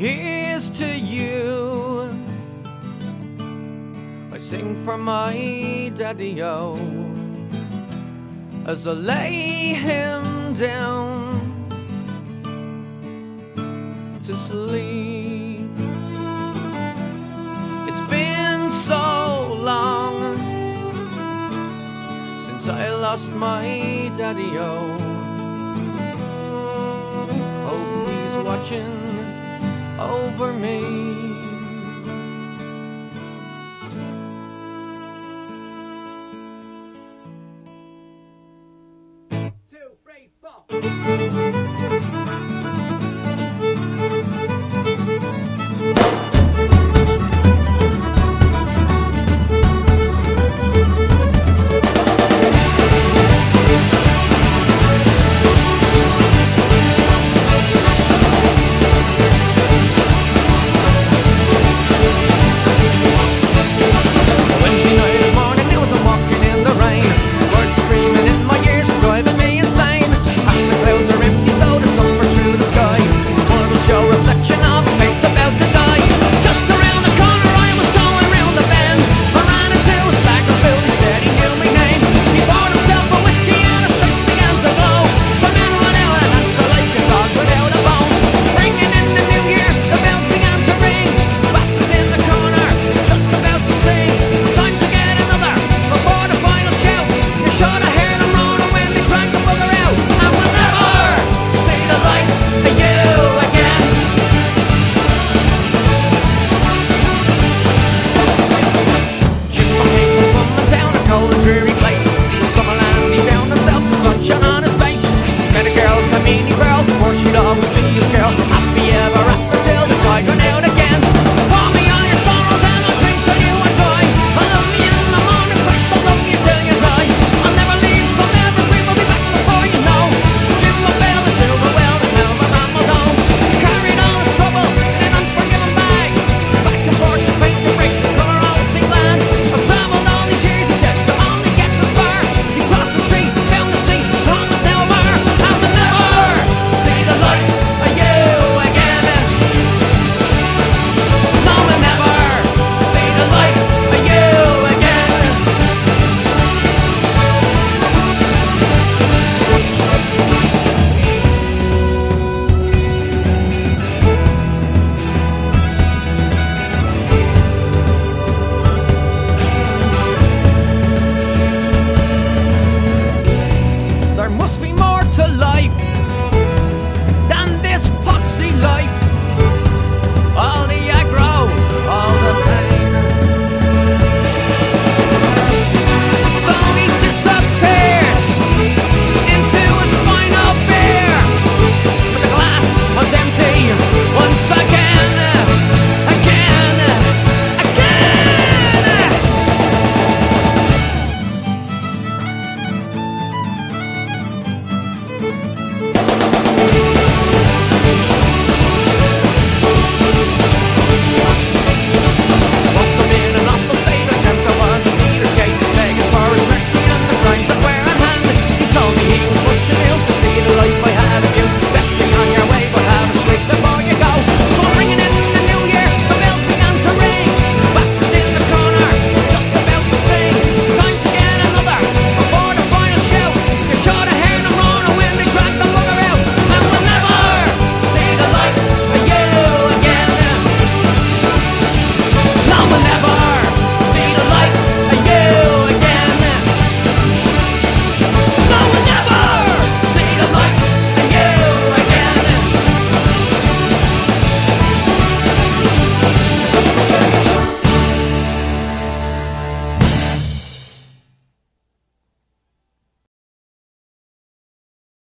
Here's to you. I sing for my daddy o as I lay him down to sleep. It's been so long since I lost my daddy o. Hope oh, he's watching over me. Two, three, four.